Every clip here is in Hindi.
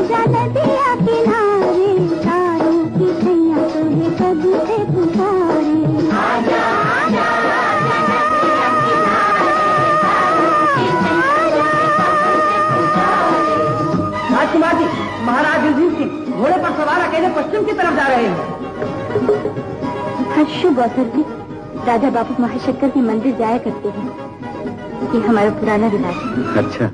जी महाराज पश्चिम की तरफ़ जा रहे हैं। जी राजा बापू महाशंकर के मंदिर जाया करते हैं। ये हमारा पुराना रिवाज है। अच्छा।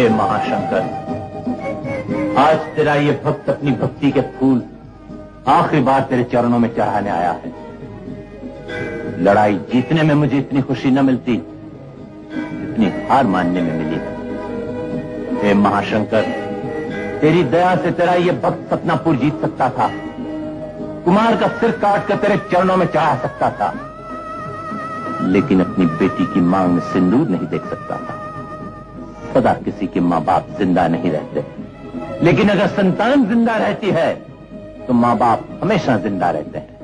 हे महाशंकर, आज तेरा ये भक्त अपनी भक्ति के फूल आखिरी बार तेरे चरणों में चढ़ाने आया है। लड़ाई जीतने में मुझे इतनी खुशी न मिलती जितनी हार मानने में मिली। हे महाशंकर, तेरी दया से तेरा ये भक्त सपनापुर जीत सकता था, कुमार का सिर काट कर तेरे चरणों में चढ़ा सकता था, लेकिन अपनी बेटी की मांग में सिंदूर नहीं देख सकता था। सदा किसी के माँ बाप ज़िंदा नहीं रहते। लेकिन अगर संतान ज़िंदा रहती है तो माँ बाप हमेशा ज़िंदा रहते हैं।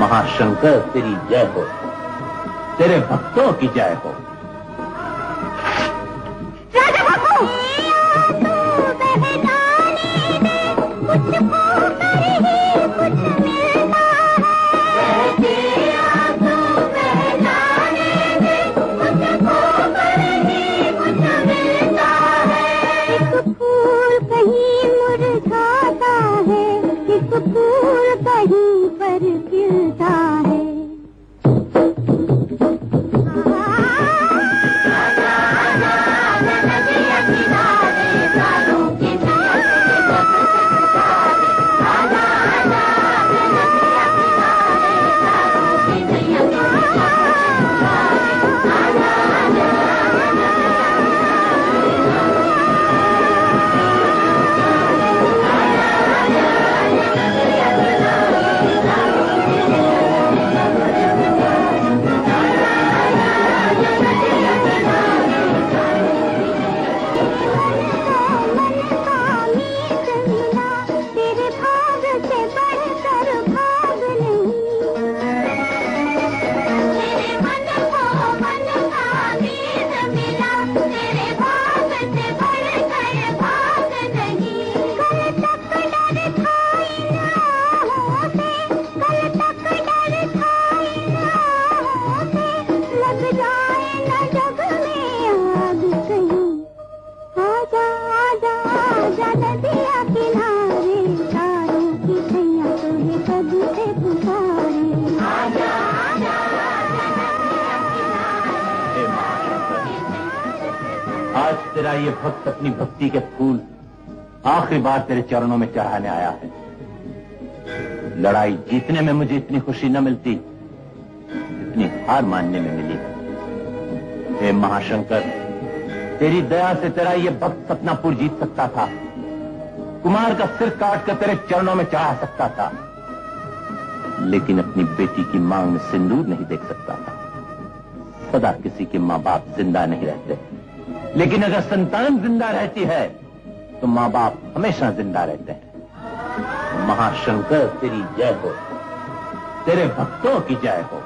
महाशंकर, तेरी जय हो। तेरे भक्तों की जय हो। आज तेरा ये भक्त अपनी भक्ति के फूल आखिरी बार तेरे चरणों में चढ़ाने आया है। लड़ाई जीतने में मुझे इतनी खुशी न मिलती, इतनी हार मानने में मिली। हे महाशंकर, तेरी दया से तेरा ये भक्त सपनापुर जीत सकता था। कुमार का सिर काट कर तेरे चरणों में चढ़ा सकता था, लेकिन अपनी बेटी की मांग में सिंदूर नहीं देख सकता था। सदा किसी के माँ बाप ज़िंदा नहीं रहते। लेकिन अगर संतान ज़िंदा रहती है तो माँ बाप हमेशा ज़िंदा रहते हैं। महाशंकर, तेरी जय हो। तेरे भक्तों की जय हो।